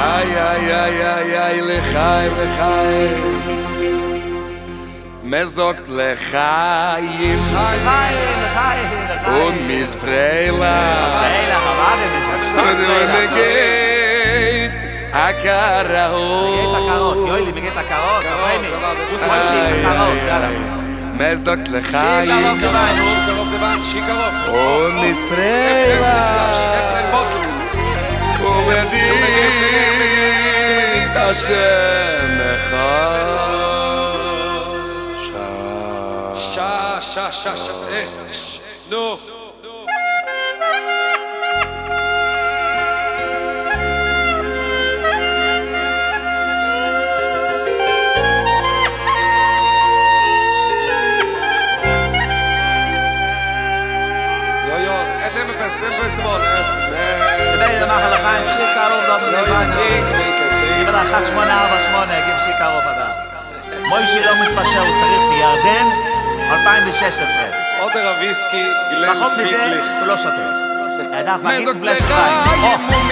איי איי איי איי איי לחיים לחיים מזוקט לחיים Hi, hi, hi. und mis freila Hey, la Havade, mis und wenn geht a karaho Geht a Karot, Joili, mir geht a Karot, aber mir. Muss man schicken, Karot, yalla. מזוקט Schick לחיים auf die Wein, Schick auf die Wand, schick auf. und mis Öffne freila den Bottle. ומדית השם חשה שעה, שעה, שעה, שעה. אה, ש- נו. Jo, jo, eh, nimm ein bisschen, nimm ein bisschen mal essen. Nee, ze machen לחיים, שיר קרוב, דום לא, לבן. טריק, שנברא 1848, גיל שיקרוב אדם. מוישי לא מתפשר, הוא צריך ירדן, 2016. עודר אביסקי, גלן פיקליך. פחות מזה הוא לא שותה. נזק דקה, ימום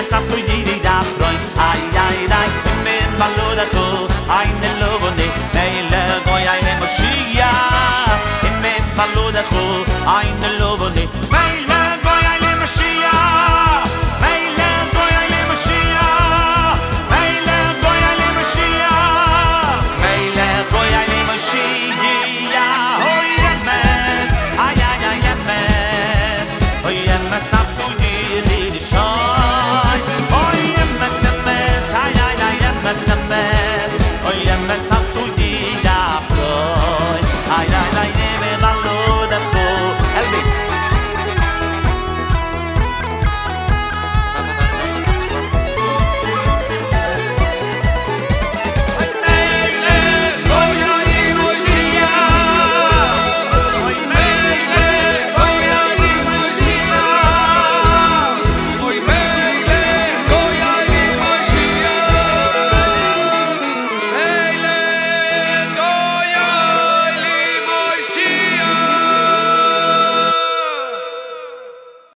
emes, a tu